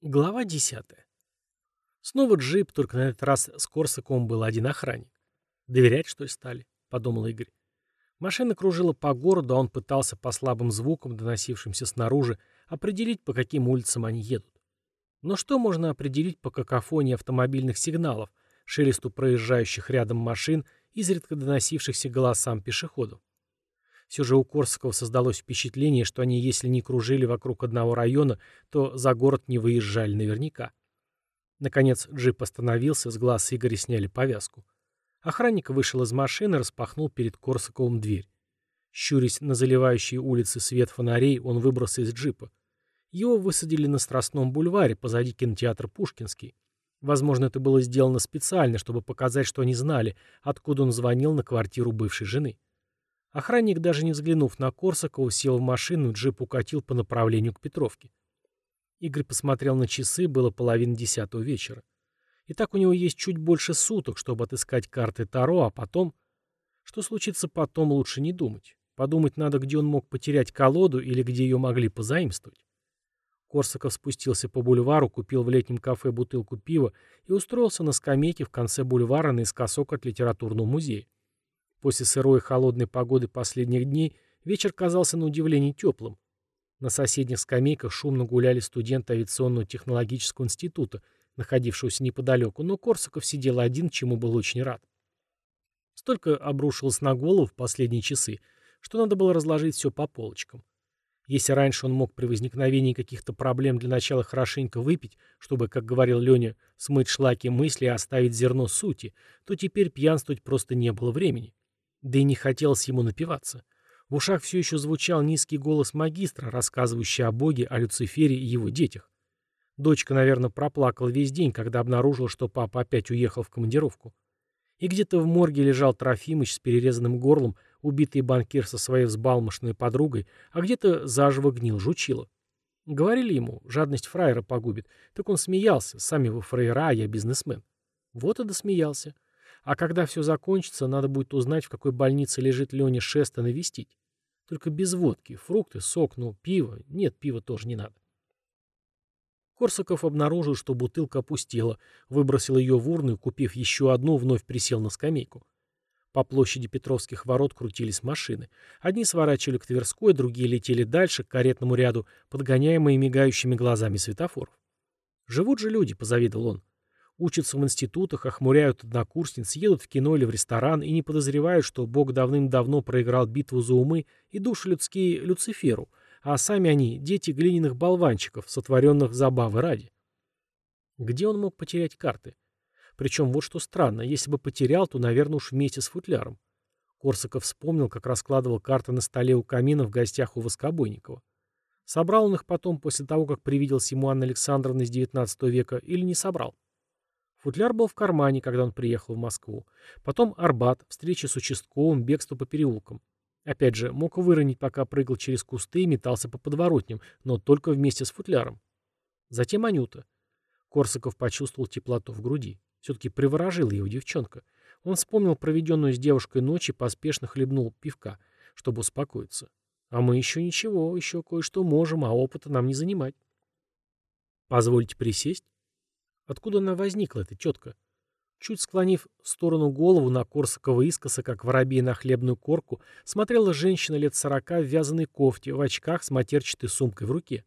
Глава 10. Снова джип, только на этот раз с Корсаком был один охранник. «Доверять, что ли, стали?» — подумал Игорь. Машина кружила по городу, а он пытался по слабым звукам, доносившимся снаружи, определить, по каким улицам они едут. Но что можно определить по какофонии автомобильных сигналов, шелесту проезжающих рядом машин, изредка доносившихся голосам пешеходов? Все же у Корсакова создалось впечатление, что они, если не кружили вокруг одного района, то за город не выезжали наверняка. Наконец джип остановился, с глаз Игоря сняли повязку. Охранник вышел из машины, распахнул перед Корсаковым дверь. Щурясь на заливающие улицы свет фонарей, он выбрался из джипа. Его высадили на Страстном бульваре, позади кинотеатра «Пушкинский». Возможно, это было сделано специально, чтобы показать, что они знали, откуда он звонил на квартиру бывшей жены. Охранник, даже не взглянув на Корсакова, сел в машину, джип укатил по направлению к Петровке. Игорь посмотрел на часы, было половина десятого вечера. И так у него есть чуть больше суток, чтобы отыскать карты Таро, а потом... Что случится потом, лучше не думать. Подумать надо, где он мог потерять колоду или где ее могли позаимствовать. Корсаков спустился по бульвару, купил в летнем кафе бутылку пива и устроился на скамейке в конце бульвара наискосок от литературного музея. После сырой и холодной погоды последних дней вечер казался на удивление теплым. На соседних скамейках шумно гуляли студенты авиационного технологического института, находившегося неподалеку, но Корсаков сидел один, чему был очень рад. Столько обрушилось на голову в последние часы, что надо было разложить все по полочкам. Если раньше он мог при возникновении каких-то проблем для начала хорошенько выпить, чтобы, как говорил Леня, смыть шлаки мысли и оставить зерно сути, то теперь пьянствовать просто не было времени. Да и не хотелось ему напиваться. В ушах все еще звучал низкий голос магистра, рассказывающий о Боге, о Люцифере и его детях. Дочка, наверное, проплакала весь день, когда обнаружила, что папа опять уехал в командировку. И где-то в морге лежал Трофимыч с перерезанным горлом, убитый банкир со своей взбалмошной подругой, а где-то заживо гнил жучило. Говорили ему, жадность фраера погубит. Так он смеялся, сами вы фраера, а я бизнесмен. Вот и досмеялся. А когда все закончится, надо будет узнать, в какой больнице лежит Леня Шеста навестить. Только без водки, фрукты, сок, ну, пиво. Нет, пива тоже не надо. Корсаков обнаружил, что бутылка опустела, выбросил ее в урну и, купив еще одну, вновь присел на скамейку. По площади Петровских ворот крутились машины. Одни сворачивали к Тверской, другие летели дальше, к каретному ряду, подгоняемые мигающими глазами светофоров. «Живут же люди», — позавидовал он. Учатся в институтах, охмуряют однокурсниц, едут в кино или в ресторан и не подозревают, что Бог давным-давно проиграл битву за умы и души людские Люциферу, а сами они – дети глиняных болванчиков, сотворенных забавы ради. Где он мог потерять карты? Причем вот что странно, если бы потерял, то, наверное, уж вместе с футляром. Корсаков вспомнил, как раскладывал карты на столе у камина в гостях у Воскобойникова. Собрал он их потом, после того, как привиделся ему Анна Александровна из XIX века, или не собрал? Футляр был в кармане, когда он приехал в Москву. Потом Арбат, встреча с участковым, бегство по переулкам. Опять же, мог выронить, пока прыгал через кусты и метался по подворотням, но только вместе с футляром. Затем Анюта. Корсаков почувствовал теплоту в груди. Все-таки приворожила его девчонка. Он вспомнил проведенную с девушкой ночь и поспешно хлебнул пивка, чтобы успокоиться. А мы еще ничего, еще кое-что можем, а опыта нам не занимать. «Позвольте присесть?» Откуда она возникла, эта тетка? Чуть склонив в сторону голову на Корсакова искоса, как воробей на хлебную корку, смотрела женщина лет сорока в вязаной кофте, в очках с матерчатой сумкой в руке.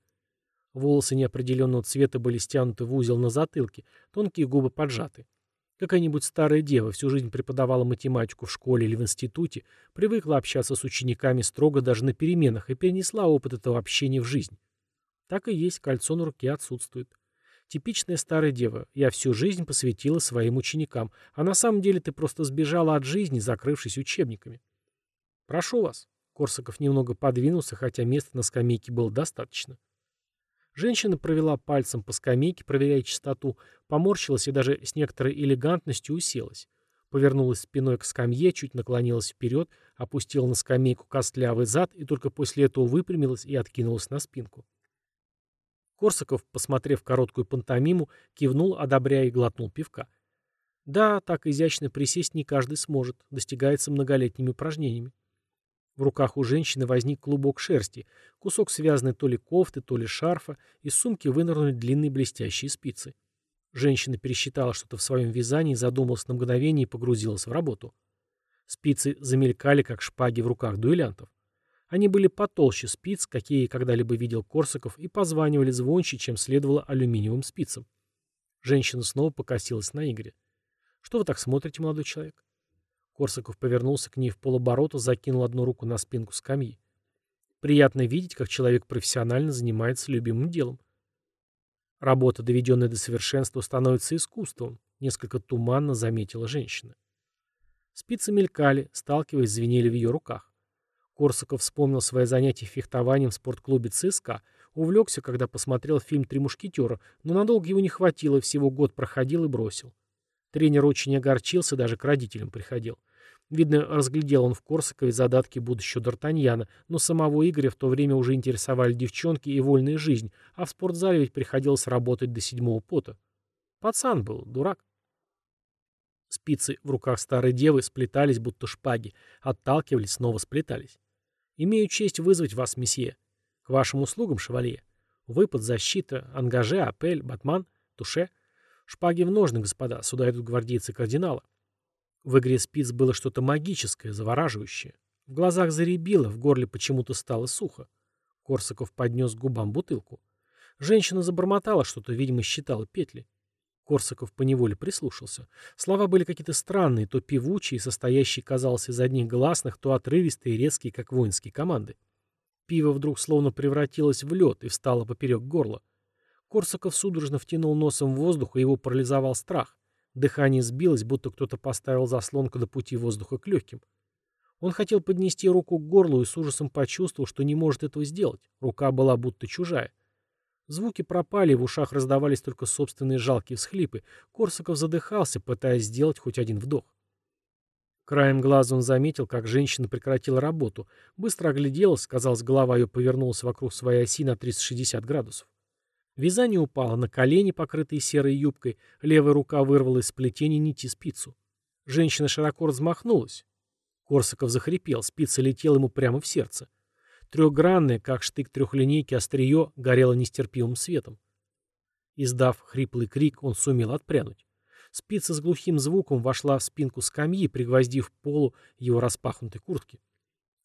Волосы неопределенного цвета были стянуты в узел на затылке, тонкие губы поджаты. Какая-нибудь старая дева всю жизнь преподавала математику в школе или в институте, привыкла общаться с учениками строго даже на переменах и перенесла опыт этого общения в жизнь. Так и есть, кольцо на руке отсутствует. Типичная старая дева. Я всю жизнь посвятила своим ученикам, а на самом деле ты просто сбежала от жизни, закрывшись учебниками. Прошу вас. Корсаков немного подвинулся, хотя места на скамейке было достаточно. Женщина провела пальцем по скамейке, проверяя чистоту, поморщилась и даже с некоторой элегантностью уселась. Повернулась спиной к скамье, чуть наклонилась вперед, опустила на скамейку костлявый зад и только после этого выпрямилась и откинулась на спинку. Корсаков, посмотрев короткую пантомиму, кивнул, одобряя и глотнул пивка. Да, так изящно присесть не каждый сможет, достигается многолетними упражнениями. В руках у женщины возник клубок шерсти, кусок связанный то ли кофты, то ли шарфа, из сумки вынырнули длинные блестящие спицы. Женщина пересчитала что-то в своем вязании, задумалась на мгновение и погрузилась в работу. Спицы замелькали, как шпаги в руках дуэлянтов. Они были потолще спиц, какие когда-либо видел Корсаков, и позванивали звонче, чем следовало алюминиевым спицам. Женщина снова покосилась на Игоря. «Что вы так смотрите, молодой человек?» Корсаков повернулся к ней в полоборота, закинул одну руку на спинку скамьи. «Приятно видеть, как человек профессионально занимается любимым делом. Работа, доведенная до совершенства, становится искусством», — несколько туманно заметила женщина. Спицы мелькали, сталкиваясь, звенели в ее руках. Корсаков вспомнил свои занятия фехтованием в спортклубе ЦСКА, увлекся, когда посмотрел фильм «Три мушкетера», но надолго его не хватило, всего год проходил и бросил. Тренер очень огорчился, даже к родителям приходил. Видно, разглядел он в Корсакове задатки будущего Д'Артаньяна, но самого Игоря в то время уже интересовали девчонки и вольная жизнь, а в спортзале ведь приходилось работать до седьмого пота. Пацан был, дурак. Спицы в руках старой девы сплетались, будто шпаги, отталкивались, снова сплетались. Имею честь вызвать вас, месье. К вашим услугам, шевалье. Выпад, защита, ангаже, апель, батман, туше. Шпаги в ножны, господа. Сюда идут гвардейцы кардинала. В игре спиц было что-то магическое, завораживающее. В глазах заребило, в горле почему-то стало сухо. Корсаков поднес к губам бутылку. Женщина забормотала что-то, видимо, считала петли. Корсаков поневоле прислушался. Слова были какие-то странные, то певучие, состоящие, казалось, из одних гласных, то отрывистые и резкие, как воинские команды. Пиво вдруг словно превратилось в лед и встало поперек горла. Корсаков судорожно втянул носом в воздух, и его парализовал страх. Дыхание сбилось, будто кто-то поставил заслонку до пути воздуха к легким. Он хотел поднести руку к горлу и с ужасом почувствовал, что не может этого сделать. Рука была будто чужая. Звуки пропали, в ушах раздавались только собственные жалкие всхлипы. Корсаков задыхался, пытаясь сделать хоть один вдох. Краем глаза он заметил, как женщина прекратила работу. Быстро огляделась, казалось, голова ее повернулась вокруг своей оси на 360 градусов. Вязание упало на колени, покрытые серой юбкой, левая рука вырвала из сплетения нити спицу. Женщина широко размахнулась. Корсаков захрипел, спица летела ему прямо в сердце. Трехгранное, как штык трехлинейки, острие горело нестерпимым светом. Издав хриплый крик, он сумел отпрянуть. Спица с глухим звуком вошла в спинку скамьи, пригвоздив полу его распахнутой куртки.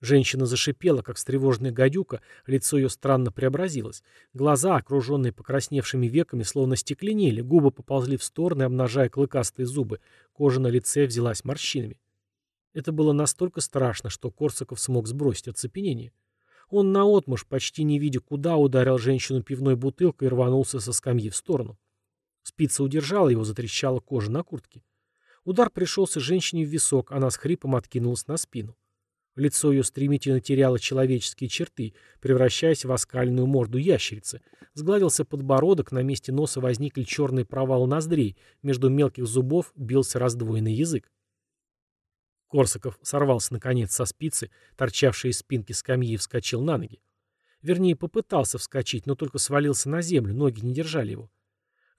Женщина зашипела, как встревоженная гадюка, лицо ее странно преобразилось. Глаза, окруженные покрасневшими веками, словно стекленели, губы поползли в стороны, обнажая клыкастые зубы, кожа на лице взялась морщинами. Это было настолько страшно, что Корсаков смог сбросить оцепенение. Он наотмашь, почти не видя куда, ударил женщину пивной бутылкой и рванулся со скамьи в сторону. Спица удержала его, затрещала кожа на куртке. Удар пришелся женщине в висок, она с хрипом откинулась на спину. Лицо ее стремительно теряло человеческие черты, превращаясь в оскальную морду ящерицы. Сгладился подбородок, на месте носа возникли черные провалы ноздрей, между мелких зубов бился раздвоенный язык. Корсаков сорвался наконец со спицы, торчавшей из спинки скамьи, и вскочил на ноги. Вернее, попытался вскочить, но только свалился на землю, ноги не держали его.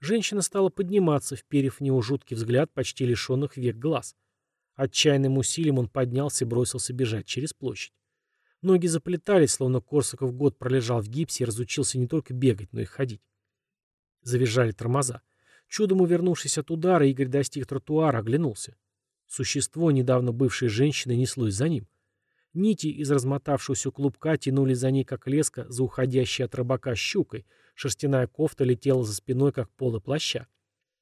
Женщина стала подниматься, вперев в него жуткий взгляд почти лишенных век глаз. Отчаянным усилием он поднялся и бросился бежать через площадь. Ноги заплетались, словно Корсаков год пролежал в гипсе и разучился не только бегать, но и ходить. Завизжали тормоза. Чудом увернувшись от удара, Игорь достиг тротуара, оглянулся. Существо, недавно бывшей женщиной, неслось за ним. Нити из размотавшегося клубка тянули за ней, как леска, за уходящей от рыбака щукой. Шерстяная кофта летела за спиной, как полы плаща.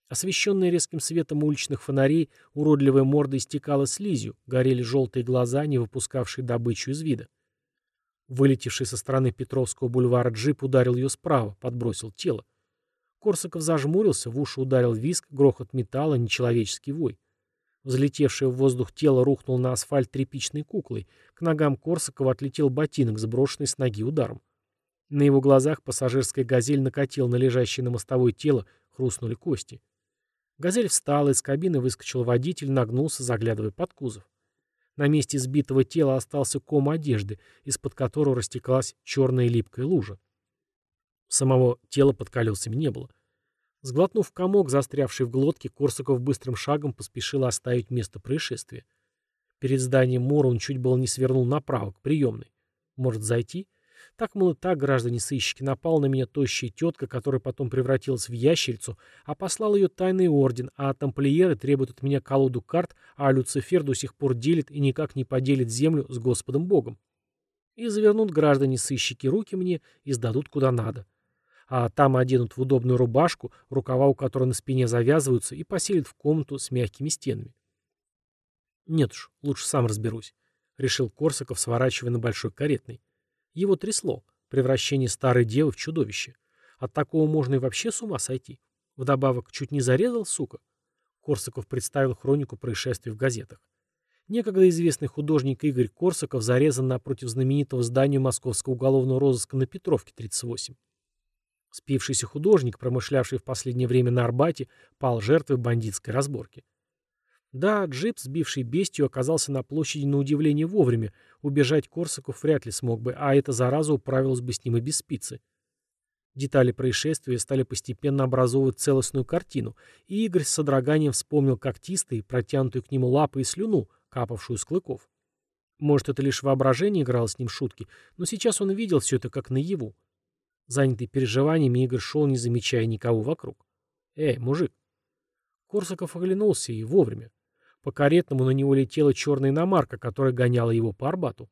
Освещенная резким светом уличных фонарей, уродливая морда истекала слизью, горели желтые глаза, не выпускавшие добычу из вида. Вылетевший со стороны Петровского бульвара джип ударил ее справа, подбросил тело. Корсаков зажмурился, в уши ударил виск, грохот металла, нечеловеческий вой. Взлетевшее в воздух тело рухнуло на асфальт тряпичной куклой. К ногам Корсакова отлетел ботинок, сброшенный с ноги ударом. На его глазах пассажирская «Газель» накатила на лежащее на мостовой тело, хрустнули кости. «Газель» встала, из кабины выскочил водитель, нагнулся, заглядывая под кузов. На месте сбитого тела остался ком одежды, из-под которого растеклась черная липкая лужа. Самого тела под колесами не было. Сглотнув комок, застрявший в глотке, Корсаков быстрым шагом поспешил оставить место происшествия. Перед зданием Мора он чуть было не свернул направо, к приемной. Может зайти? Так, мол, и так, граждане-сыщики, напал на меня тощая тетка, которая потом превратилась в ящерицу, а послал ее тайный орден, а тамплиеры требуют от меня колоду карт, а Люцифер до сих пор делит и никак не поделит землю с Господом Богом. И завернут граждане-сыщики руки мне и сдадут куда надо. А там оденут в удобную рубашку, рукава у которой на спине завязываются, и поселят в комнату с мягкими стенами. Нет уж, лучше сам разберусь, — решил Корсаков, сворачивая на большой каретный. Его трясло. Превращение старой девы в чудовище. От такого можно и вообще с ума сойти. Вдобавок, чуть не зарезал, сука. Корсаков представил хронику происшествий в газетах. Некогда известный художник Игорь Корсаков зарезан напротив знаменитого здания Московского уголовного розыска на Петровке, 38. Спившийся художник, промышлявший в последнее время на Арбате, пал жертвой бандитской разборки. Да, джип, сбивший бестию, оказался на площади на удивление вовремя. Убежать Корсаков вряд ли смог бы, а эта зараза управилась бы с ним и без спицы. Детали происшествия стали постепенно образовывать целостную картину, и Игорь с содроганием вспомнил когтистые, протянутые к нему лапы и слюну, капавшую с клыков. Может, это лишь воображение играло с ним шутки, но сейчас он видел все это как наяву. Занятый переживаниями, Игорь шел, не замечая никого вокруг. «Эй, мужик!» Корсаков оглянулся и вовремя. По каретному на него летела черная иномарка, которая гоняла его по Арбату.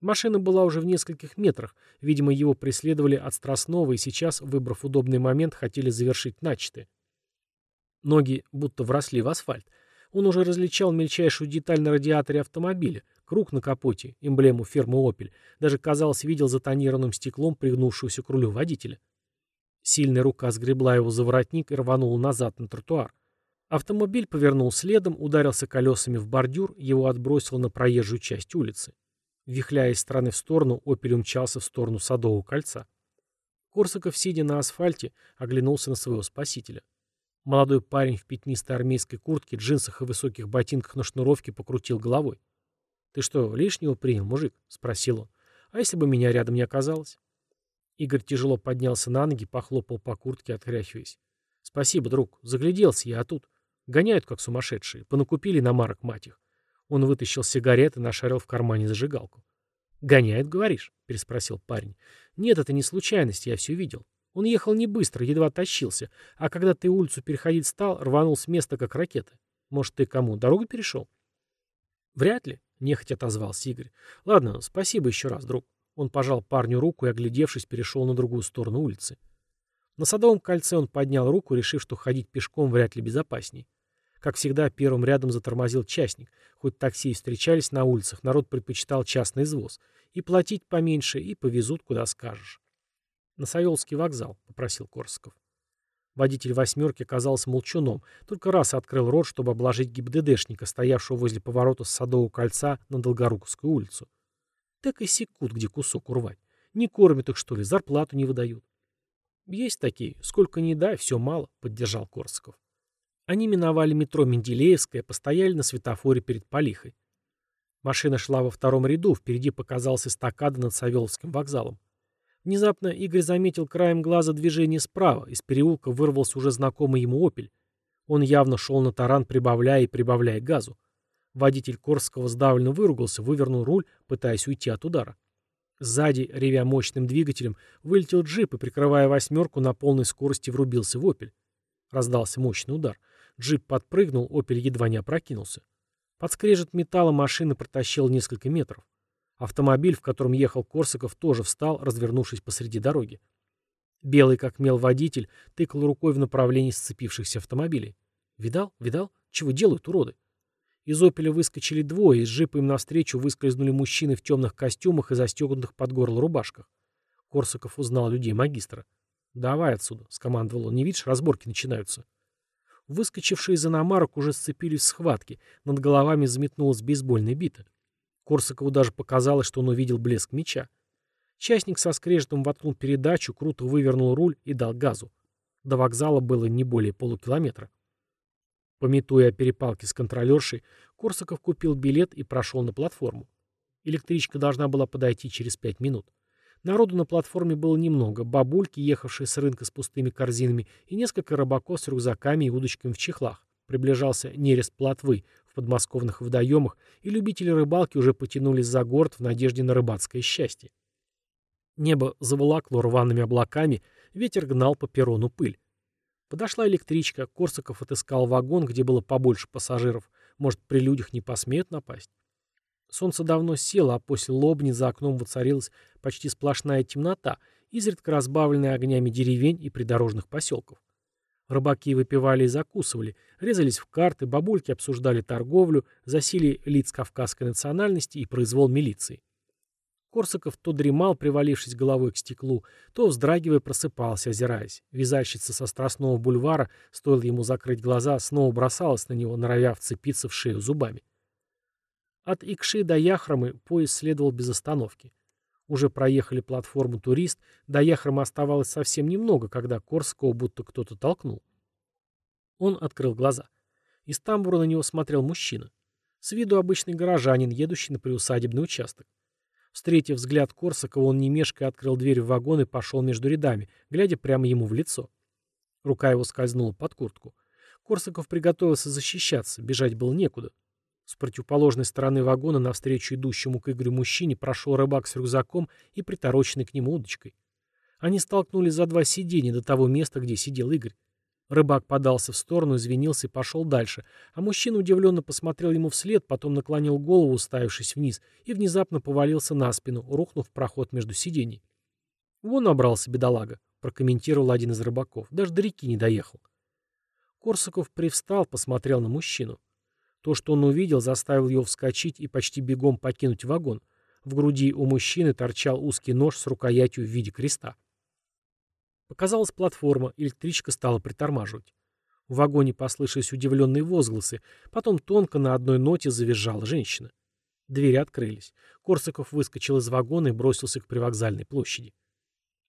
Машина была уже в нескольких метрах. Видимо, его преследовали от Страстного и сейчас, выбрав удобный момент, хотели завершить начатое. Ноги будто вросли в асфальт. Он уже различал мельчайшую деталь на радиаторе автомобиля, круг на капоте, эмблему фирмы «Опель». Даже, казалось, видел за тонированным стеклом пригнувшуюся к рулю водителя. Сильная рука сгребла его за воротник и рванула назад на тротуар. Автомобиль повернул следом, ударился колесами в бордюр, его отбросило на проезжую часть улицы. Вихляя из стороны в сторону, «Опель» умчался в сторону Садового кольца. Корсаков, сидя на асфальте, оглянулся на своего спасителя. Молодой парень в пятнистой армейской куртке, джинсах и высоких ботинках на шнуровке покрутил головой. «Ты что, лишнего принял, мужик?» — спросил он. «А если бы меня рядом не оказалось?» Игорь тяжело поднялся на ноги, похлопал по куртке, отряхиваясь. «Спасибо, друг. Загляделся я, а тут...» Гоняют, как сумасшедшие. Понакупили на марок, мать их. Он вытащил сигареты, нашарил в кармане зажигалку. «Гоняют, говоришь?» — переспросил парень. «Нет, это не случайность, я все видел. Он ехал не быстро, едва тащился, а когда ты улицу переходить стал, рванул с места, как ракета. Может, ты кому, дорогу перешел?» «Вряд ли», — нехотя отозвался Игорь. «Ладно, спасибо еще раз, друг». Он пожал парню руку и, оглядевшись, перешел на другую сторону улицы. На Садовом кольце он поднял руку, решив, что ходить пешком вряд ли безопасней. Как всегда, первым рядом затормозил частник. Хоть такси и встречались на улицах, народ предпочитал частный извоз. И платить поменьше, и повезут, куда скажешь. «На Савеловский вокзал», — попросил Корсаков. Водитель «восьмерки» оказался молчуном, только раз открыл рот, чтобы обложить ГИБДДшника, стоявшего возле поворота с Садового кольца на Долгоруковскую улицу. Так и секут, где кусок урвать. Не кормят их, что ли, зарплату не выдают. «Есть такие. Сколько ни дай, все мало», — поддержал Корсаков. Они миновали метро Менделеевское, постояли на светофоре перед Полихой. Машина шла во втором ряду, впереди показался эстакада над Савеловским вокзалом. Внезапно Игорь заметил краем глаза движение справа, из переулка вырвался уже знакомый ему «Опель». Он явно шел на таран, прибавляя и прибавляя газу. Водитель Корского сдавленно выругался, вывернул руль, пытаясь уйти от удара. Сзади, ревя мощным двигателем, вылетел джип и, прикрывая восьмерку, на полной скорости врубился в «Опель». Раздался мощный удар. Джип подпрыгнул, «Опель» едва не опрокинулся. Под скрежет металла машина протащила несколько метров. Автомобиль, в котором ехал Корсаков, тоже встал, развернувшись посреди дороги. Белый, как мел водитель, тыкал рукой в направлении сцепившихся автомобилей. «Видал? Видал? Чего делают уроды?» Из «Опеля» выскочили двое, из джипа им навстречу выскользнули мужчины в темных костюмах и застегнутых под горло рубашках. Корсаков узнал людей магистра. «Давай отсюда», — скомандовал он. «Не видишь, разборки начинаются». Выскочившие из иномарок уже сцепились в схватке, над головами взметнулась бейсбольная бита. Корсакову даже показалось, что он увидел блеск меча. Частник со скрежетом воткнул передачу, круто вывернул руль и дал газу. До вокзала было не более полукилометра. Пометуя о перепалке с контролершей, Корсаков купил билет и прошел на платформу. Электричка должна была подойти через пять минут. Народу на платформе было немного. Бабульки, ехавшие с рынка с пустыми корзинами, и несколько рыбаков с рюкзаками и удочками в чехлах. Приближался нерест плотвы, подмосковных водоемах, и любители рыбалки уже потянулись за город в надежде на рыбацкое счастье. Небо заволокло рваными облаками, ветер гнал по перрону пыль. Подошла электричка, Корсаков отыскал вагон, где было побольше пассажиров. Может, при людях не посмеют напасть? Солнце давно село, а после лобни за окном воцарилась почти сплошная темнота, изредка разбавленная огнями деревень и придорожных поселков. Рыбаки выпивали и закусывали, резались в карты, бабульки обсуждали торговлю, засили лиц кавказской национальности и произвол милиции. Корсаков то дремал, привалившись головой к стеклу, то, вздрагивая, просыпался, озираясь. Вязальщица со Страстного бульвара, стоило ему закрыть глаза, снова бросалась на него, норовя вцепиться в шею зубами. От Икши до Яхромы поезд следовал без остановки. Уже проехали платформу «Турист», до Яхрома оставалось совсем немного, когда Корсакова будто кто-то толкнул. Он открыл глаза. Из тамбура на него смотрел мужчина. С виду обычный горожанин, едущий на приусадебный участок. Встретив взгляд Корсакова, он не мешкая открыл дверь в вагон и пошел между рядами, глядя прямо ему в лицо. Рука его скользнула под куртку. Корсаков приготовился защищаться, бежать было некуда. С противоположной стороны вагона навстречу идущему к Игорю мужчине прошел рыбак с рюкзаком и притороченной к нему удочкой. Они столкнулись за два сиденья до того места, где сидел Игорь. Рыбак подался в сторону, извинился и пошел дальше, а мужчина удивленно посмотрел ему вслед, потом наклонил голову, уставившись вниз, и внезапно повалился на спину, рухнув в проход между сидений. «Вон набрался бедолага», — прокомментировал один из рыбаков. «Даже до реки не доехал». Корсаков привстал, посмотрел на мужчину. То, что он увидел, заставил его вскочить и почти бегом покинуть вагон. В груди у мужчины торчал узкий нож с рукоятью в виде креста. Показалась платформа, электричка стала притормаживать. В вагоне послышались удивленные возгласы, потом тонко на одной ноте завизжала женщина. Двери открылись. Корсаков выскочил из вагона и бросился к привокзальной площади.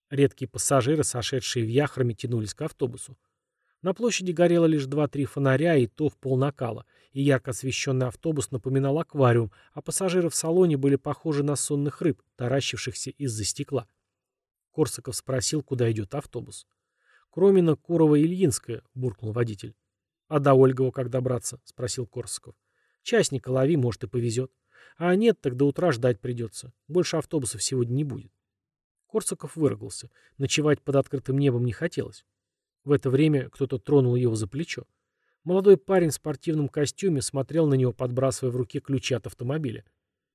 Редкие пассажиры, сошедшие в яхрами, тянулись к автобусу. На площади горело лишь два-три фонаря, и то в полнакала, и ярко освещенный автобус напоминал аквариум, а пассажиры в салоне были похожи на сонных рыб, таращившихся из-за стекла. Корсаков спросил, куда идет автобус. «Кромина, Курова, Ильинская», — буркнул водитель. «А до Ольгова как добраться?» — спросил Корсаков. «Частника лови, может, и повезет. А нет, так до утра ждать придется. Больше автобусов сегодня не будет». Корсаков выругался. Ночевать под открытым небом не хотелось. В это время кто-то тронул его за плечо. Молодой парень в спортивном костюме смотрел на него, подбрасывая в руке ключи от автомобиля.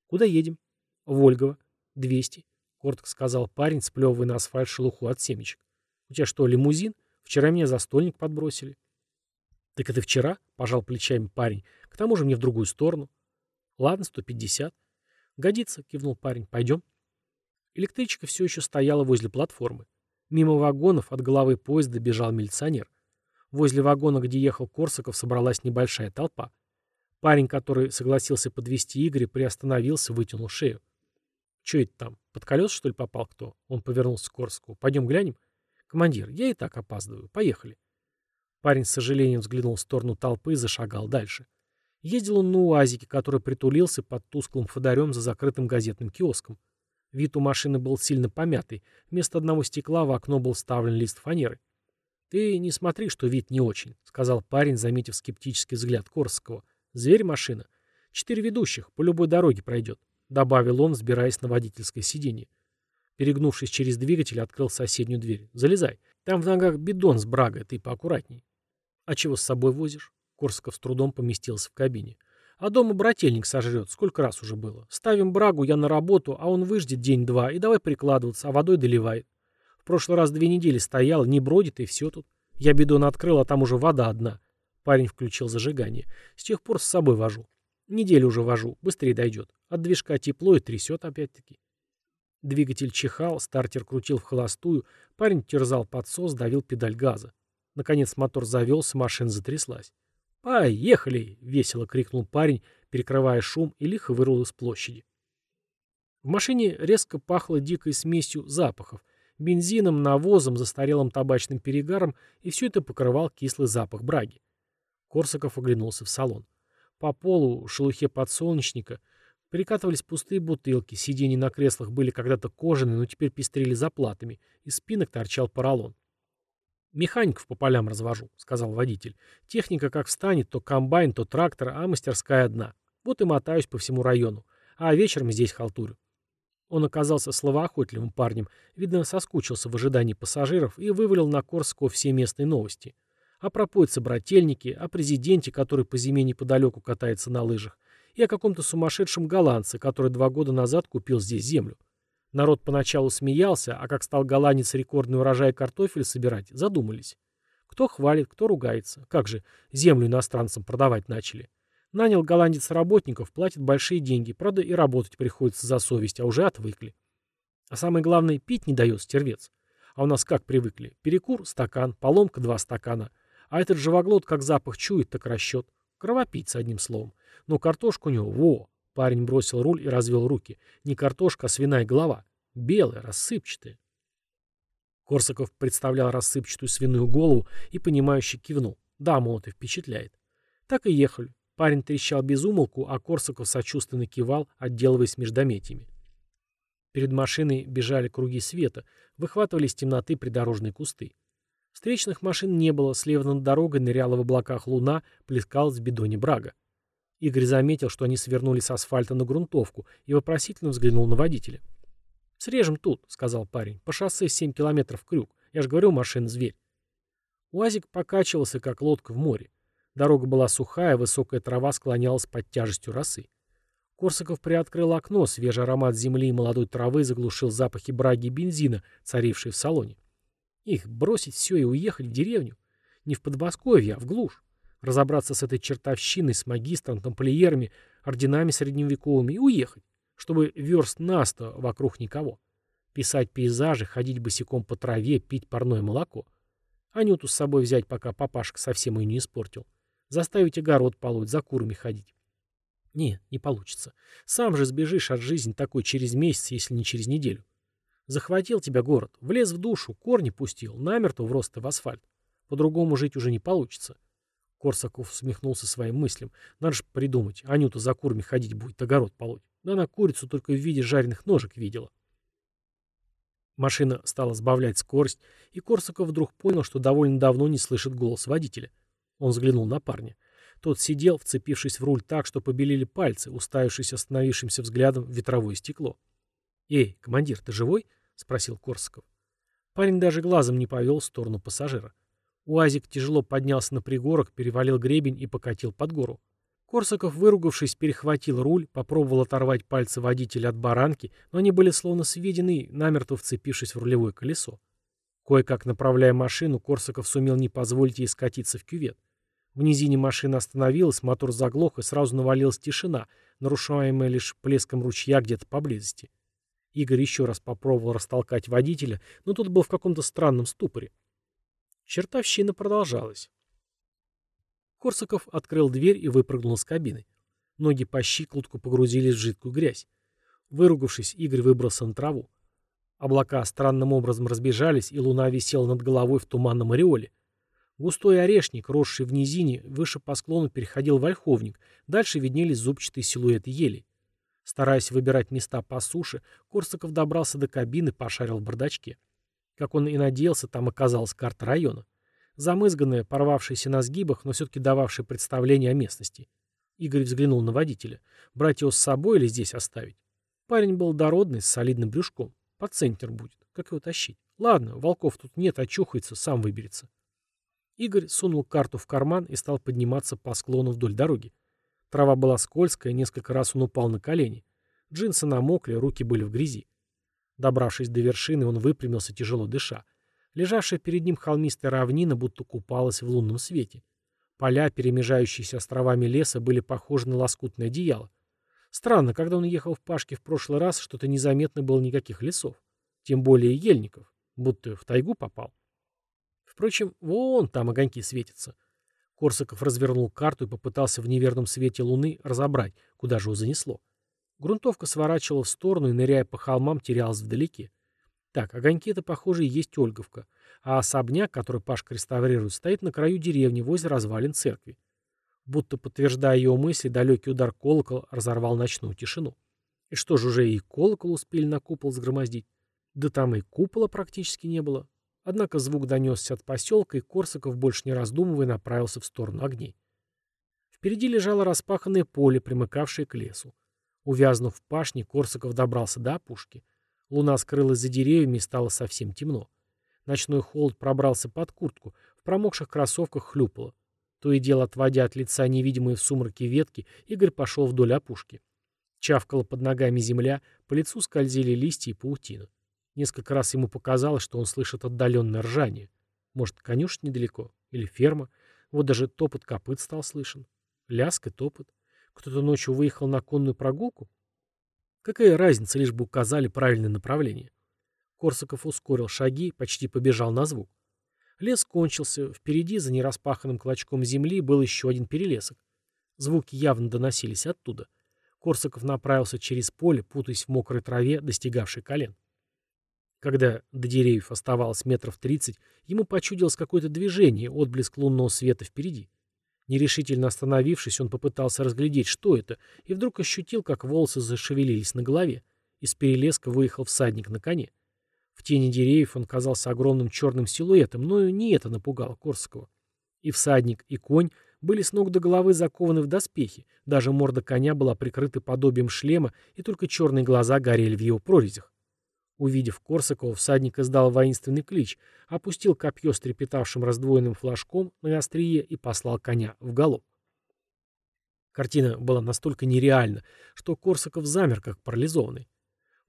«Куда едем?» «В Ольгово. Двести», — коротко сказал парень, сплевывая на асфальт шелуху от семечек. «У тебя что, лимузин? Вчера меня за стольник подбросили». «Так это вчера?» — пожал плечами парень. «К тому же мне в другую сторону». «Ладно, сто пятьдесят». «Годится», — кивнул парень. «Пойдем». Электричка все еще стояла возле платформы. Мимо вагонов от головы поезда бежал милиционер. Возле вагона, где ехал Корсаков, собралась небольшая толпа. Парень, который согласился подвести Игоря, приостановился, вытянул шею. «Че это там? Под колес, что ли, попал кто?» Он повернулся к Корсакову. «Пойдем глянем?» «Командир, я и так опаздываю. Поехали». Парень с сожалением взглянул в сторону толпы и зашагал дальше. Ездил он на УАЗике, который притулился под тусклым фонарем за закрытым газетным киоском. Вид у машины был сильно помятый. Вместо одного стекла в окно был вставлен лист фанеры. «Ты не смотри, что вид не очень», — сказал парень, заметив скептический взгляд Корсакова. «Зверь машина. Четыре ведущих, по любой дороге пройдет», — добавил он, взбираясь на водительское сиденье. Перегнувшись через двигатель, открыл соседнюю дверь. «Залезай. Там в ногах бидон с брагой, ты поаккуратней». «А чего с собой возишь?» Корсаков с трудом поместился в кабине. А дома брательник сожрет, сколько раз уже было. Ставим брагу, я на работу, а он выждет день-два и давай прикладываться, а водой доливает. В прошлый раз две недели стоял, не бродит и все тут. Я бидон открыл, а там уже вода одна. Парень включил зажигание. С тех пор с собой вожу. Неделю уже вожу, быстрее дойдет. От движка тепло и трясет опять-таки. Двигатель чихал, стартер крутил в холостую, парень терзал подсос, давил педаль газа. Наконец мотор завелся, машина затряслась. «Поехали!» — весело крикнул парень, перекрывая шум, и лихо вырвал из площади. В машине резко пахло дикой смесью запахов. Бензином, навозом, застарелым табачным перегаром, и все это покрывал кислый запах браги. Корсаков оглянулся в салон. По полу, шелухе подсолнечника, перекатывались пустые бутылки, сиденья на креслах были когда-то кожаные, но теперь пестрели заплатами, из спинок торчал поролон. «Механиков по полям развожу», — сказал водитель. «Техника как встанет, то комбайн, то трактор, а мастерская одна. Вот и мотаюсь по всему району. А вечером здесь халтурю». Он оказался словоохотливым парнем, видно, соскучился в ожидании пассажиров и вывалил на Корсако все местные новости. О пропойце-брательнике, о президенте, который по зиме неподалеку катается на лыжах, и о каком-то сумасшедшем голландце, который два года назад купил здесь землю. Народ поначалу смеялся, а как стал голландец рекордный урожай картофеля собирать, задумались. Кто хвалит, кто ругается. Как же, землю иностранцам продавать начали. Нанял голландец работников, платит большие деньги, правда и работать приходится за совесть, а уже отвыкли. А самое главное, пить не дает стервец. А у нас как привыкли? Перекур – стакан, поломка – два стакана. А этот живоглот как запах чует, так расчет. Кровопийца, одним словом. Но картошку у него, во, Парень бросил руль и развел руки. Не картошка, а свиная голова. Белая, рассыпчатая. Корсаков представлял рассыпчатую свиную голову и, понимающе кивнул. Да, мол, это впечатляет. Так и ехали. Парень трещал без умолку, а Корсаков сочувственно кивал, отделываясь междометиями. Перед машиной бежали круги света, выхватывали из темноты придорожные кусты. Встречных машин не было, слева над дорогой ныряла в облаках луна, плескалась в бидоне брага. Игорь заметил, что они свернули с асфальта на грунтовку и вопросительно взглянул на водителя. «Срежем тут», — сказал парень. «По шоссе 7 километров крюк. Я же говорю, машина зверь». Уазик покачивался, как лодка в море. Дорога была сухая, высокая трава склонялась под тяжестью росы. Корсаков приоткрыл окно, свежий аромат земли и молодой травы заглушил запахи браги и бензина, царившие в салоне. Их бросить все и уехать в деревню. Не в Подмосковье, а в глушь разобраться с этой чертовщиной, с магистром, тамплиерами, орденами средневековыми и уехать, чтобы верст на сто вокруг никого. Писать пейзажи, ходить босиком по траве, пить парное молоко. Анюту с собой взять, пока папашка совсем ее не испортил. Заставить огород полоть, за курами ходить. Не, не получится. Сам же сбежишь от жизни такой через месяц, если не через неделю. Захватил тебя город, влез в душу, корни пустил, намертво врос в асфальт. По-другому жить уже не получится. Корсаков усмехнулся своим мыслям. Надо же придумать. Анюта за курами ходить будет, огород полоть. Да она курицу только в виде жареных ножек видела. Машина стала сбавлять скорость, и Корсаков вдруг понял, что довольно давно не слышит голос водителя. Он взглянул на парня. Тот сидел, вцепившись в руль так, что побелели пальцы, уставившись остановившимся взглядом в ветровое стекло. «Эй, командир, ты живой?» — спросил Корсаков. Парень даже глазом не повел в сторону пассажира. Уазик тяжело поднялся на пригорок, перевалил гребень и покатил под гору. Корсаков, выругавшись, перехватил руль, попробовал оторвать пальцы водителя от баранки, но они были словно сведены, намертво вцепившись в рулевое колесо. Кое-как направляя машину, Корсаков сумел не позволить ей скатиться в кювет. В низине машина остановилась, мотор заглох, и сразу навалилась тишина, нарушаемая лишь плеском ручья где-то поблизости. Игорь еще раз попробовал растолкать водителя, но тот был в каком-то странном ступоре. Чертовщина продолжалась. Корсаков открыл дверь и выпрыгнул из кабины. Ноги по щиколотку погрузились в жидкую грязь. Выругавшись, Игорь выбрался на траву. Облака странным образом разбежались, и луна висела над головой в туманном ореоле. Густой орешник, росший в низине, выше по склону переходил в ольховник, дальше виднелись зубчатые силуэты елей. Стараясь выбирать места по суше, Корсаков добрался до кабины, пошарил в бардачке. Как он и надеялся, там оказалась карта района. Замызганная, порвавшаяся на сгибах, но все-таки дававшая представление о местности. Игорь взглянул на водителя. Брать его с собой или здесь оставить? Парень был дородный, с солидным брюшком. Под центр будет. Как его тащить? Ладно, волков тут нет, очухается, сам выберется. Игорь сунул карту в карман и стал подниматься по склону вдоль дороги. Трава была скользкая, несколько раз он упал на колени. Джинсы намокли, руки были в грязи. Добравшись до вершины, он выпрямился, тяжело дыша. Лежавшая перед ним холмистая равнина будто купалась в лунном свете. Поля, перемежающиеся островами леса, были похожи на лоскутное одеяло. Странно, когда он ехал в Пашке в прошлый раз, что-то незаметно было никаких лесов. Тем более ельников. Будто в тайгу попал. Впрочем, вон там огоньки светятся. Корсаков развернул карту и попытался в неверном свете луны разобрать, куда же его занесло. Грунтовка сворачивала в сторону и, ныряя по холмам, терялась вдалеке. Так, огоньки-то, похоже, и есть Ольговка. А особняк, который Пашка реставрирует, стоит на краю деревни, возле развалин церкви. Будто подтверждая его мысли, далекий удар колокола разорвал ночную тишину. И что же уже и колокол успели на купол сгромоздить? Да там и купола практически не было. Однако звук донесся от поселка, и Корсаков, больше не раздумывая, направился в сторону огней. Впереди лежало распаханное поле, примыкавшее к лесу. Увязнув в пашне, Корсаков добрался до опушки. Луна скрылась за деревьями и стало совсем темно. Ночной холод пробрался под куртку, в промокших кроссовках хлюпало. То и дело, отводя от лица невидимые в сумраке ветки, Игорь пошел вдоль опушки. Чавкала под ногами земля, по лицу скользили листья и паутина. Несколько раз ему показалось, что он слышит отдаленное ржание. Может, конюшня недалеко? Или ферма? Вот даже топот копыт стал слышен. Ляск и топот. Кто-то ночью выехал на конную прогулку? Какая разница, лишь бы указали правильное направление. Корсаков ускорил шаги, почти побежал на звук. Лес кончился, впереди, за нераспаханным клочком земли, был еще один перелесок. Звуки явно доносились оттуда. Корсаков направился через поле, путаясь в мокрой траве, достигавшей колен. Когда до деревьев оставалось метров тридцать, ему почудилось какое-то движение, отблеск лунного света впереди. Нерешительно остановившись, он попытался разглядеть, что это, и вдруг ощутил, как волосы зашевелились на голове. Из перелеска выехал всадник на коне. В тени деревьев он казался огромным черным силуэтом, но не это напугало Корсакова. И всадник, и конь были с ног до головы закованы в доспехи, даже морда коня была прикрыта подобием шлема, и только черные глаза горели в его прорезях. Увидев Корсакова, всадник издал воинственный клич, опустил копье с трепетавшим раздвоенным флажком на острие и послал коня в галоп. Картина была настолько нереальна, что Корсаков замер, как парализованный.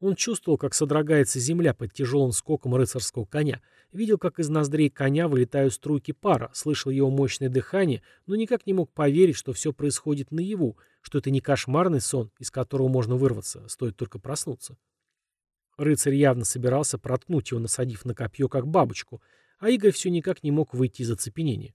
Он чувствовал, как содрогается земля под тяжелым скоком рыцарского коня, видел, как из ноздрей коня вылетают струйки пара, слышал его мощное дыхание, но никак не мог поверить, что все происходит наяву, что это не кошмарный сон, из которого можно вырваться, стоит только проснуться. Рыцарь явно собирался проткнуть его, насадив на копье, как бабочку, а Игорь все никак не мог выйти из оцепенения.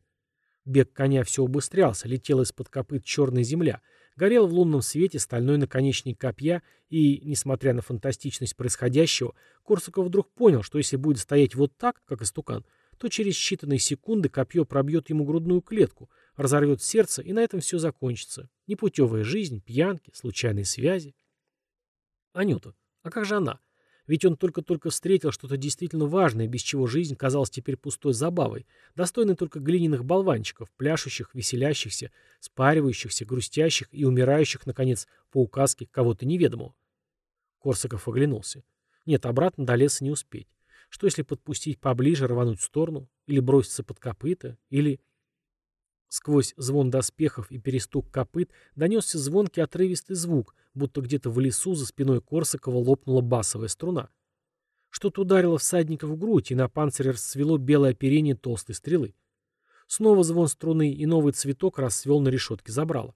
Бег коня все убыстрялся, летела из-под копыт черная земля, горел в лунном свете стальной наконечник копья, и, несмотря на фантастичность происходящего, Корсаков вдруг понял, что если будет стоять вот так, как истукан, то через считанные секунды копье пробьет ему грудную клетку, разорвет сердце, и на этом все закончится. Непутевая жизнь, пьянки, случайные связи. Анюта. А как же она? Ведь он только-только встретил что-то действительно важное, без чего жизнь казалась теперь пустой забавой, достойной только глиняных болванчиков, пляшущих, веселящихся, спаривающихся, грустящих и умирающих, наконец, по указке кого-то неведомого. Корсаков оглянулся. Нет, обратно до леса не успеть. Что если подпустить поближе, рвануть в сторону? Или броситься под копыта? Или... Сквозь звон доспехов и перестук копыт донесся звонкий отрывистый звук, будто где-то в лесу за спиной Корсакова лопнула басовая струна. Что-то ударило всадника в грудь, и на панцире расцвело белое оперение толстой стрелы. Снова звон струны, и новый цветок расцвел на решетке забрала.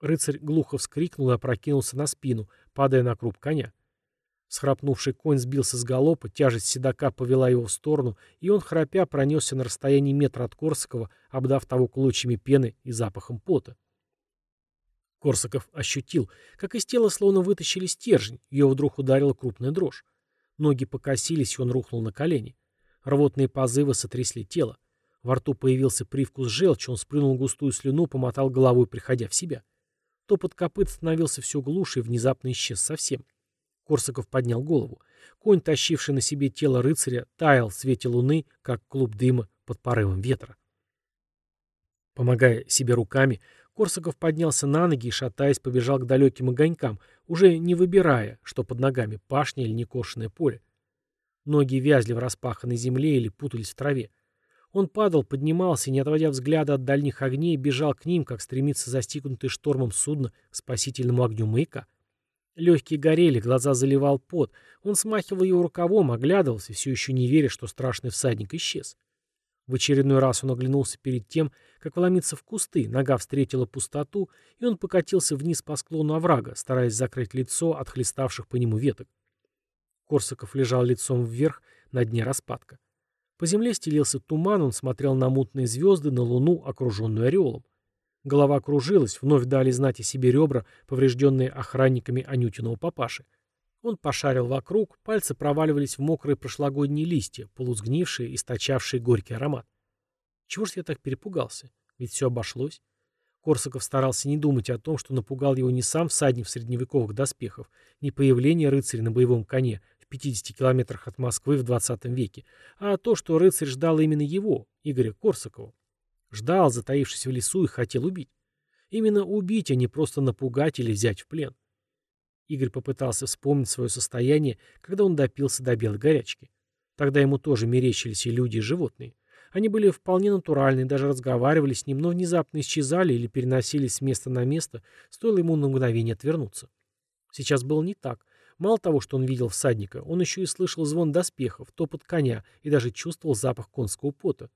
Рыцарь глухо вскрикнул и опрокинулся на спину, падая на круп коня. Схрапнувший конь сбился с галопа, тяжесть седока повела его в сторону, и он, храпя, пронесся на расстоянии метра от Корсакова, обдав того клочьями пены и запахом пота. Корсаков ощутил, как из тела словно вытащили стержень, ее вдруг ударила крупная дрожь. Ноги покосились, и он рухнул на колени. Рвотные позывы сотрясли тело. Во рту появился привкус желчи, он сплюнул густую слюну, помотал головой, приходя в себя. Топот копыт становился все глуше и внезапно исчез совсем. — Корсаков поднял голову. Конь, тащивший на себе тело рыцаря, таял в свете луны, как клуб дыма под порывом ветра. Помогая себе руками, Корсаков поднялся на ноги и, шатаясь, побежал к далеким огонькам, уже не выбирая, что под ногами, пашня или некошенное поле. Ноги вязли в распаханной земле или путались в траве. Он падал, поднимался не отводя взгляда от дальних огней, бежал к ним, как стремится застигнутый штормом судно к спасительному огню маяка. Легкие горели, глаза заливал пот. Он смахивал его рукавом, оглядывался, все еще не веря, что страшный всадник исчез. В очередной раз он оглянулся перед тем, как вломиться в кусты, нога встретила пустоту, и он покатился вниз по склону оврага, стараясь закрыть лицо от хлеставших по нему веток. Корсаков лежал лицом вверх на дне распадка. По земле стелился туман, он смотрел на мутные звезды, на луну, окруженную ореолом. Голова кружилась, вновь дали знать о себе ребра, поврежденные охранниками Анютиного папаши. Он пошарил вокруг, пальцы проваливались в мокрые прошлогодние листья, полузгнившие, источавшие горький аромат. Чего ж я так перепугался? Ведь все обошлось. Корсаков старался не думать о том, что напугал его не сам всадник средневековых доспехов, не появление рыцаря на боевом коне, в 50 километрах от Москвы в 20 веке, а то, что рыцарь ждал именно его, Игоря Корсакова. Ждал, затаившись в лесу, и хотел убить. Именно убить, а не просто напугать или взять в плен. Игорь попытался вспомнить свое состояние, когда он допился до белой горячки. Тогда ему тоже мерещились и люди, и животные. Они были вполне натуральны, даже разговаривали с ним, но внезапно исчезали или переносились с места на место, стоило ему на мгновение отвернуться. Сейчас было не так. Мало того, что он видел всадника, он еще и слышал звон доспехов, топот коня и даже чувствовал запах конского пота.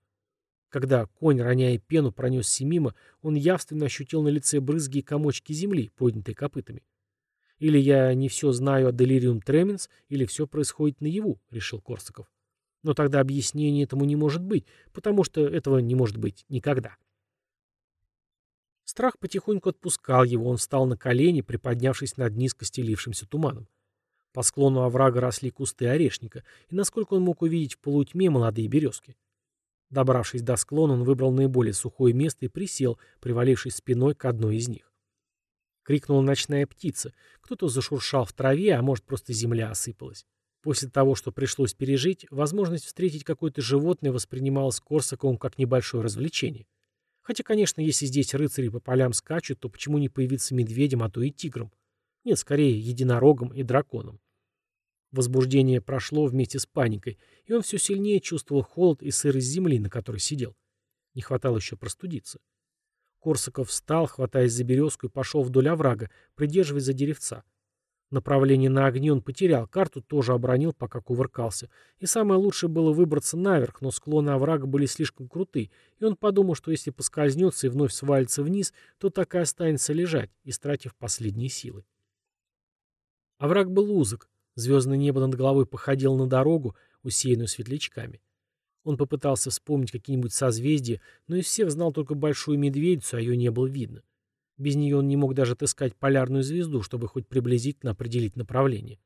Когда конь, роняя пену, пронесся мимо, он явственно ощутил на лице брызги и комочки земли, поднятые копытами. «Или я не все знаю о делириум тременс, или все происходит наяву», — решил Корсаков. Но тогда объяснения этому не может быть, потому что этого не может быть никогда. Страх потихоньку отпускал его, он встал на колени, приподнявшись над низко стелившимся туманом. По склону оврага росли кусты орешника, и, насколько он мог увидеть в полутьме, молодые березки. Добравшись до склона, он выбрал наиболее сухое место и присел, привалившись спиной к одной из них. Крикнула ночная птица. Кто-то зашуршал в траве, а может, просто земля осыпалась. После того, что пришлось пережить, возможность встретить какое-то животное воспринималась Корсаковым как небольшое развлечение. Хотя, конечно, если здесь рыцари по полям скачут, то почему не появиться медведем, а то и тигром? Нет, скорее, единорогом и драконом. Возбуждение прошло вместе с паникой, и он все сильнее чувствовал холод и сырость земли, на которой сидел. Не хватало еще простудиться. Корсаков встал, хватаясь за березку, и пошел вдоль оврага, придерживаясь за деревца. Направление на огни он потерял, карту тоже обронил, пока кувыркался. И самое лучшее было выбраться наверх, но склоны оврага были слишком круты, и он подумал, что если поскользнется и вновь свалится вниз, то так и останется лежать, истратив последние силы. Овраг был узок, звездное небо над головой походило на дорогу, усеянную светлячками. Он попытался вспомнить какие-нибудь созвездия, но из всех знал только большую медведицу, а ее не было видно. Без нее он не мог даже отыскать полярную звезду, чтобы хоть приблизительно определить направление.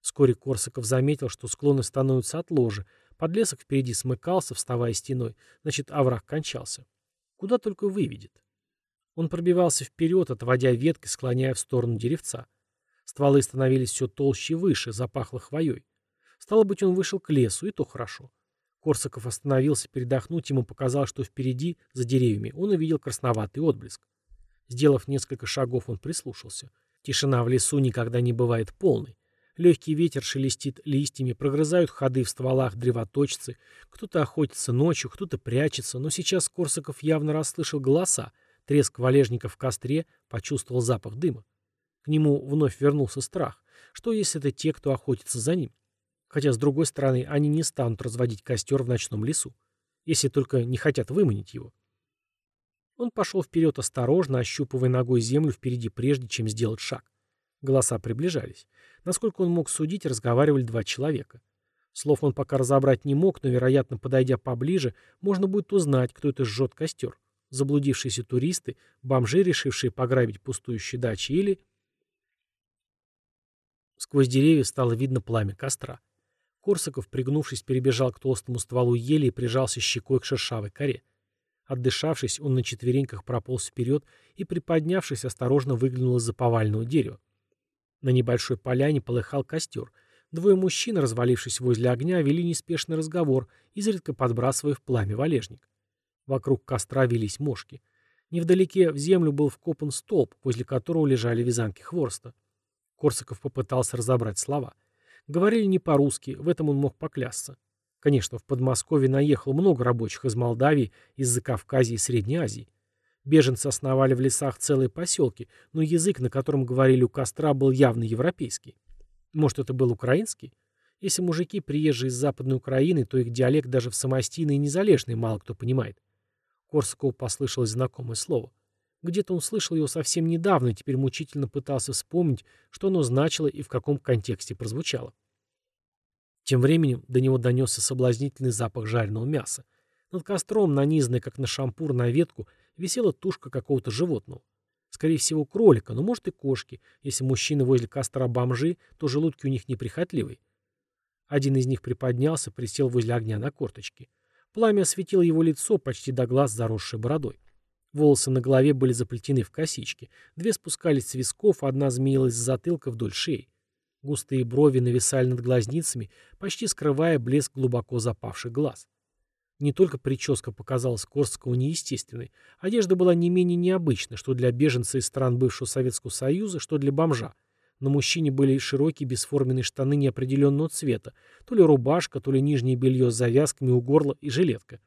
Вскоре Корсаков заметил, что склоны становятся от ложи. Подлесок впереди смыкался, вставая стеной. Значит, овраг кончался. Куда только выведет. Он пробивался вперед, отводя ветки, склоняя в сторону деревца. Стволы становились все толще и выше, запахло хвоей. Стало быть, он вышел к лесу, и то хорошо. Корсаков остановился передохнуть, ему показалось, что впереди, за деревьями, он увидел красноватый отблеск. Сделав несколько шагов, он прислушался. Тишина в лесу никогда не бывает полной. Легкий ветер шелестит листьями, прогрызают ходы в стволах древоточцы. Кто-то охотится ночью, кто-то прячется, но сейчас Корсаков явно расслышал голоса, треск валежника в костре, почувствовал запах дыма. К нему вновь вернулся страх. Что если это те, кто охотится за ним? Хотя, с другой стороны, они не станут разводить костер в ночном лесу, если только не хотят выманить его. Он пошел вперед осторожно, ощупывая ногой землю впереди, прежде чем сделать шаг. Голоса приближались. Насколько он мог судить, разговаривали два человека. Слов он пока разобрать не мог, но, вероятно, подойдя поближе, можно будет узнать, кто это жжет костер. Заблудившиеся туристы, бомжи, решившие пограбить пустующие дачи, или... Сквозь деревья стало видно пламя костра. Корсаков, пригнувшись, перебежал к толстому стволу ели и прижался щекой к шершавой коре. Отдышавшись, он на четвереньках прополз вперед и, приподнявшись, осторожно выглянул из-за повального дерева. На небольшой поляне полыхал костер. Двое мужчин, развалившись возле огня, вели неспешный разговор, изредка подбрасывая в пламя валежник. Вокруг костра велись мошки. Невдалеке в землю был вкопан столб, возле которого лежали вязанки хвороста. Корсаков попытался разобрать слова. Говорили не по-русски, в этом он мог поклясться. Конечно, в Подмосковье наехало много рабочих из Молдавии, из Закавказья и Средней Азии. Беженцы основали в лесах целые поселки, но язык, на котором говорили у костра, был явно европейский. Может, это был украинский? Если мужики приезжие из Западной Украины, то их диалект даже в самостийный и незалежный мало кто понимает. Корсакову послышалось знакомое слово. Где-то он слышал его совсем недавно и теперь мучительно пытался вспомнить, что оно значило и в каком контексте прозвучало. Тем временем до него донесся соблазнительный запах жареного мяса. Над костром, нанизанной как на шампур на ветку, висела тушка какого-то животного. Скорее всего, кролика, но может и кошки. Если мужчины возле костра бомжи, то желудки у них неприхотливые. Один из них приподнялся, присел возле огня на корточки. Пламя осветило его лицо, почти до глаз заросшей бородой. Волосы на голове были заплетены в косички. Две спускались с висков, одна змеилась с затылка вдоль шеи. Густые брови нависали над глазницами, почти скрывая блеск глубоко запавших глаз. Не только прическа показалась Корсакову неестественной, одежда была не менее необычной, что для беженца из стран бывшего Советского Союза, что для бомжа. На мужчине были широкие бесформенные штаны неопределенного цвета, то ли рубашка, то ли нижнее белье с завязками у горла и жилетка.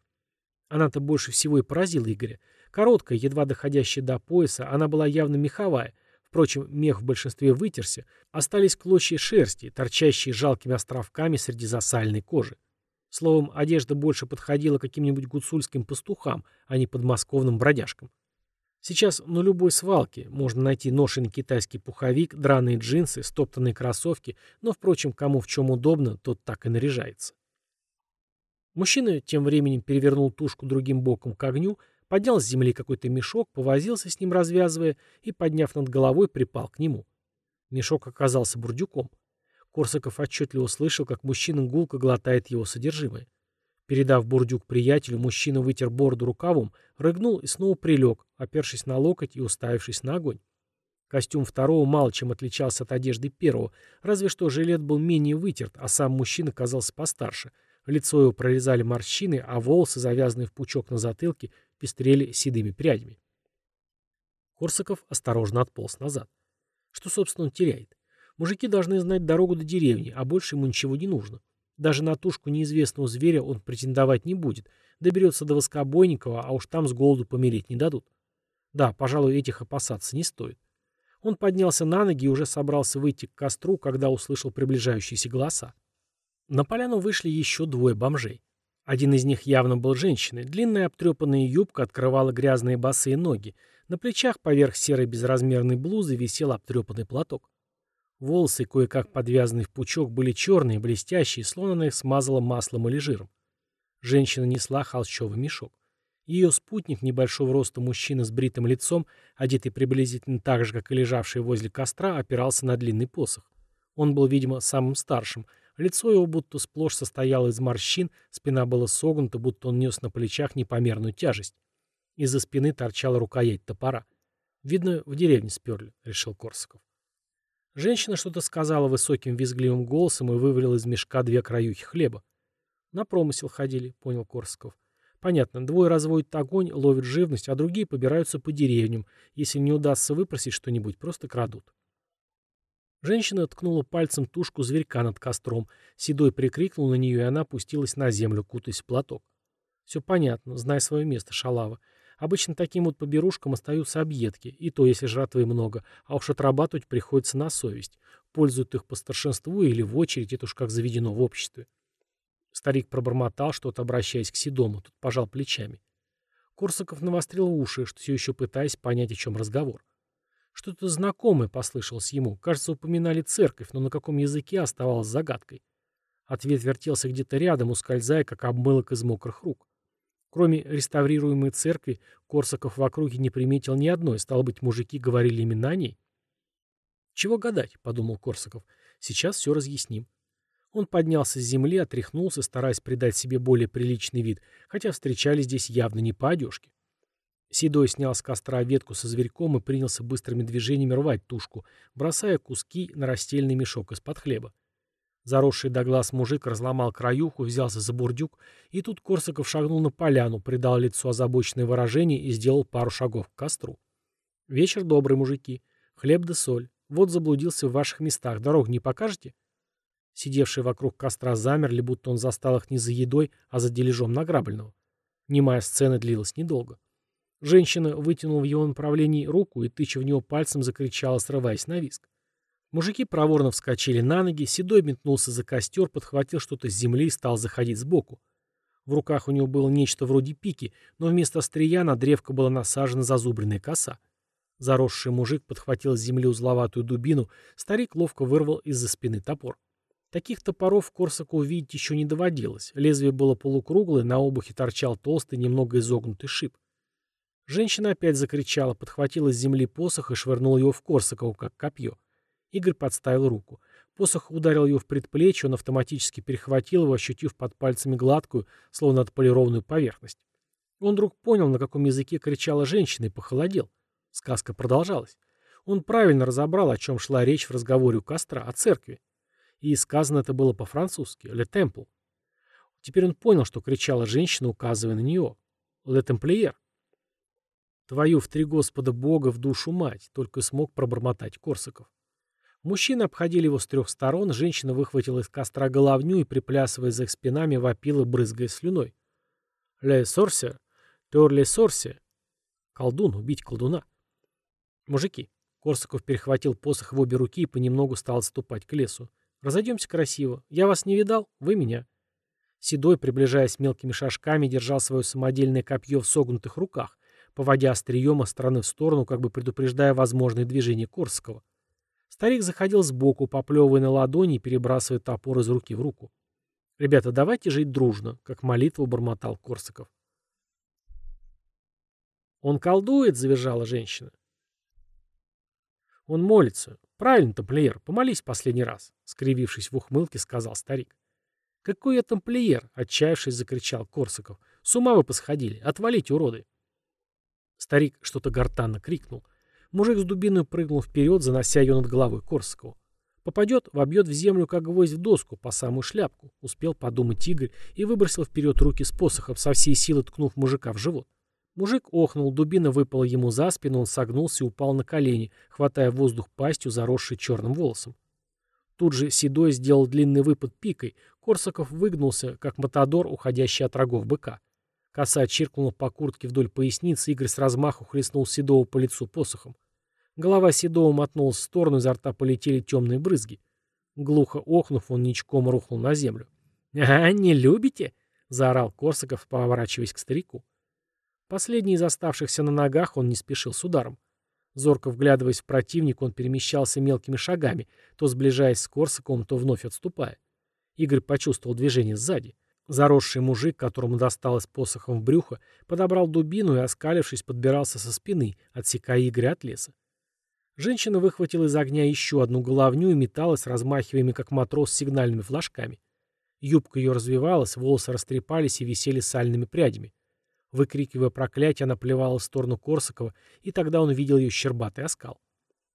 Она-то больше всего и поразила Игоря. Короткая, едва доходящая до пояса, она была явно меховая. Впрочем, мех в большинстве вытерся, остались клочья шерсти, торчащие жалкими островками среди засальной кожи. Словом, одежда больше подходила каким-нибудь гуцульским пастухам, а не подмосковным бродяжкам. Сейчас на любой свалке можно найти ношенный китайский пуховик, драные джинсы, стоптанные кроссовки, но, впрочем, кому в чем удобно, тот так и наряжается. Мужчина тем временем перевернул тушку другим боком к огню, поднял с земли какой-то мешок, повозился с ним развязывая и, подняв над головой, припал к нему. Мешок оказался бурдюком. Корсаков отчетливо слышал, как мужчина гулко глотает его содержимое. Передав бурдюк приятелю, мужчина вытер бороду рукавом, рыгнул и снова прилег, опершись на локоть и уставившись на огонь. Костюм второго мало чем отличался от одежды первого, разве что жилет был менее вытерт, а сам мужчина казался постарше. Лицо его прорезали морщины, а волосы, завязанные в пучок на затылке, пестрели седыми прядями. Корсаков осторожно отполз назад. Что, собственно, он теряет? Мужики должны знать дорогу до деревни, а больше ему ничего не нужно. Даже на тушку неизвестного зверя он претендовать не будет. Доберется до Воскобойникова, а уж там с голоду помереть не дадут. Да, пожалуй, этих опасаться не стоит. Он поднялся на ноги и уже собрался выйти к костру, когда услышал приближающиеся голоса. На поляну вышли еще двое бомжей. Один из них явно был женщиной. Длинная обтрепанная юбка открывала грязные босые ноги. На плечах поверх серой безразмерной блузы висел обтрепанный платок. Волосы, кое-как подвязанные в пучок, были черные, блестящие, словно она их смазала маслом или жиром. Женщина несла холщовый мешок. Ее спутник, небольшого роста мужчина с бритым лицом, одетый приблизительно так же, как и лежавший возле костра, опирался на длинный посох. Он был, видимо, самым старшим. Лицо его будто сплошь состояло из морщин, спина была согнута, будто он нес на плечах непомерную тяжесть. Из-за спины торчала рукоять топора. «Видно, в деревне сперли», — решил Корсаков. Женщина что-то сказала высоким визгливым голосом и вывалила из мешка две краюхи хлеба. На промысел ходили, понял Корсаков. Понятно, двое разводят огонь, ловят живность, а другие побираются по деревням. Если не удастся выпросить что-нибудь, просто крадут. Женщина ткнула пальцем тушку зверька над костром. Седой прикрикнул на нее, и она опустилась на землю, кутаясь в платок. Все понятно, знай свое место, шалава. Обычно таким вот поберушкам остаются объедки, и то, если жратвы много, а уж отрабатывать приходится на совесть. Пользуют их по старшинству или в очередь, это уж как заведено в обществе. Старик пробормотал что-то, обращаясь к Седому, тут пожал плечами. Корсаков навострил уши, что все еще пытаясь понять, о чем разговор. Что-то знакомое послышалось ему. Кажется, упоминали церковь, но на каком языке оставалось загадкой. Ответ вертелся где-то рядом, ускользая, как обмылок из мокрых рук. Кроме реставрируемой церкви, Корсаков в округе не приметил ни одной, стало быть, мужики говорили именно о ней. «Чего гадать?» — подумал Корсаков. «Сейчас все разъясним». Он поднялся с земли, отряхнулся, стараясь придать себе более приличный вид, хотя встречали здесь явно не по одежке. Седой снял с костра ветку со зверьком и принялся быстрыми движениями рвать тушку, бросая куски на растельный мешок из-под хлеба. Заросший до глаз мужик разломал краюху, взялся за бурдюк, и тут Корсаков шагнул на поляну, придал лицу озабоченное выражение и сделал пару шагов к костру. «Вечер добрый, мужики. Хлеб да соль. Вот заблудился в ваших местах. Дорог не покажете?» Сидевшие вокруг костра замерли, будто он застал их не за едой, а за дележом награбленного. Немая сцена длилась недолго. Женщина вытянула в его направлении руку и, тыча в него пальцем, закричала, срываясь на виск. Мужики проворно вскочили на ноги, Седой метнулся за костер, подхватил что-то с земли и стал заходить сбоку. В руках у него было нечто вроде пики, но вместо острия на древко была насажена зазубренная коса. Заросший мужик подхватил с земли узловатую дубину, старик ловко вырвал из-за спины топор. Таких топоров Корсаку увидеть еще не доводилось. Лезвие было полукруглое, на обухе торчал толстый, немного изогнутый шип. Женщина опять закричала, подхватила с земли посох и швырнула его в Корсакову, как копье. Игорь подставил руку. Посох ударил его в предплечье, он автоматически перехватил его, ощутив под пальцами гладкую, словно отполированную поверхность. Он вдруг понял, на каком языке кричала женщина, и похолодел. Сказка продолжалась. Он правильно разобрал, о чем шла речь в разговоре у костра, о церкви. И сказано это было по-французски «Le Temple». Теперь он понял, что кричала женщина, указывая на нее. «Le Templier». «Твою в три Господа Бога в душу мать», — только смог пробормотать Корсаков. Мужчины обходили его с трех сторон, женщина выхватила из костра головню и, приплясывая за их спинами, вопила, брызгая слюной. «Ле сорсе! Тор ле сорсе!» «Колдун! Убить колдуна!» «Мужики!» Корсаков перехватил посох в обе руки и понемногу стал отступать к лесу. «Разойдемся красиво. Я вас не видал, вы меня». Седой, приближаясь мелкими шажками, держал свое самодельное копье в согнутых руках, поводя острием из стороны в сторону, как бы предупреждая возможные движения Корсакова. Старик заходил сбоку, поплевывая на ладони и перебрасывая топор из руки в руку. «Ребята, давайте жить дружно», — как молитву бормотал Корсаков. «Он колдует», — завизжала женщина. «Он молится. Правильно, тамплиер, помолись последний раз», — скривившись в ухмылке, сказал старик. «Какой я тамплиер?» — отчаявшись, закричал Корсаков. «С ума вы посходили! Отвалите, уроды!» Старик что-то гортанно крикнул. Мужик с дубиной прыгнул вперед, занося ее над головой Корсакову. Попадет, вобьет в землю, как гвоздь в доску, по самую шляпку. Успел подумать Игорь и выбросил вперед руки с посохом, со всей силы ткнув мужика в живот. Мужик охнул, дубина выпала ему за спину, он согнулся и упал на колени, хватая воздух пастью, заросшей черным волосом. Тут же Седой сделал длинный выпад пикой, Корсаков выгнулся, как матадор, уходящий от рогов быка. Коса чиркнула по куртке вдоль поясницы, Игорь с размаху хлестнул Седова по лицу посохом. Голова Седова мотнулась в сторону, изо рта полетели темные брызги. Глухо охнув, он ничком рухнул на землю. «А, не любите?» — заорал Корсаков, поворачиваясь к старику. Последний из оставшихся на ногах он не спешил с ударом. Зорко вглядываясь в противника, он перемещался мелкими шагами, то сближаясь с Корсаковым, то вновь отступая. Игорь почувствовал движение сзади. Заросший мужик, которому досталось посохом в брюхо, подобрал дубину и, оскалившись, подбирался со спины, отсекая Игоря от леса. Женщина выхватила из огня еще одну головню и металась, размахиваемой, как матрос, сигнальными флажками. Юбка ее развивалась, волосы растрепались и висели сальными прядями. Выкрикивая проклятие, она плевала в сторону Корсакова, и тогда он увидел ее щербатый оскал.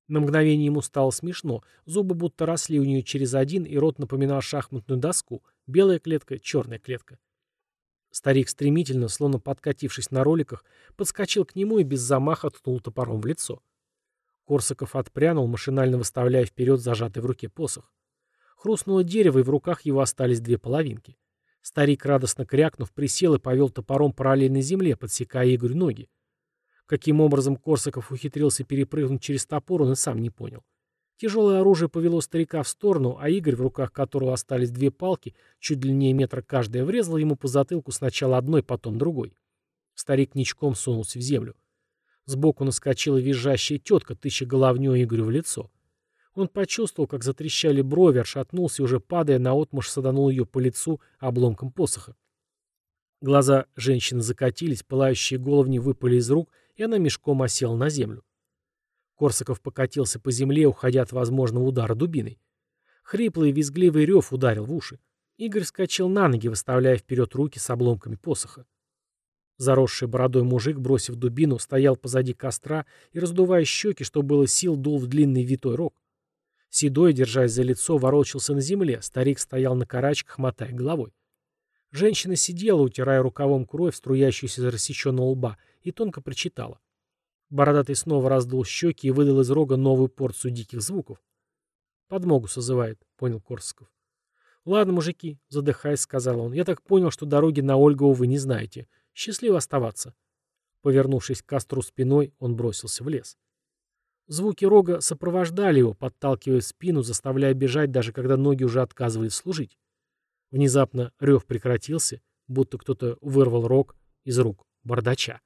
На мгновение ему стало смешно, зубы будто росли у нее через один, и рот напоминал шахматную доску, белая клетка, черная клетка. Старик стремительно, словно подкатившись на роликах, подскочил к нему и без замаха ткнул топором в лицо. Корсаков отпрянул, машинально выставляя вперед зажатый в руке посох. Хрустнуло дерево, и в руках его остались две половинки. Старик, радостно крякнув, присел и повел топором параллельно земле, подсекая Игорю ноги. Каким образом Корсаков ухитрился перепрыгнуть через топор, он и сам не понял. Тяжелое оружие повело старика в сторону, а Игорь, в руках которого остались две палки, чуть длиннее метра каждая, врезал ему по затылку сначала одной, потом другой. Старик ничком сунулся в землю. Сбоку наскочила визжащая тетка, тыча головню Игорю в лицо. Он почувствовал, как затрещали брови, отшатнулся и уже падая наотмашь саданул ее по лицу обломком посоха. Глаза женщины закатились, пылающие головни выпали из рук, и она мешком осела на землю. Корсаков покатился по земле, уходя от возможного удара дубиной. Хриплый визгливый рев ударил в уши. Игорь вскочил на ноги, выставляя вперед руки с обломками посоха. Заросший бородой мужик, бросив дубину, стоял позади костра и, раздувая щеки, что было сил, дул в длинный витой рог. Седой, держась за лицо, ворочался на земле. Старик стоял на карачках, мотая головой. Женщина сидела, утирая рукавом кровь, струящуюся из рассеченного лба, и тонко прочитала. Бородатый снова раздул щеки и выдал из рога новую порцию диких звуков. «Подмогу созывает», — понял Корсаков. «Ладно, мужики», — задыхаясь, сказал он. «Я так понял, что дороги на Ольгову вы не знаете. Счастливо оставаться». Повернувшись к костру спиной, он бросился в лес. Звуки рога сопровождали его, подталкивая спину, заставляя бежать, даже когда ноги уже отказывались служить. Внезапно рев прекратился, будто кто-то вырвал рог из рук бардача.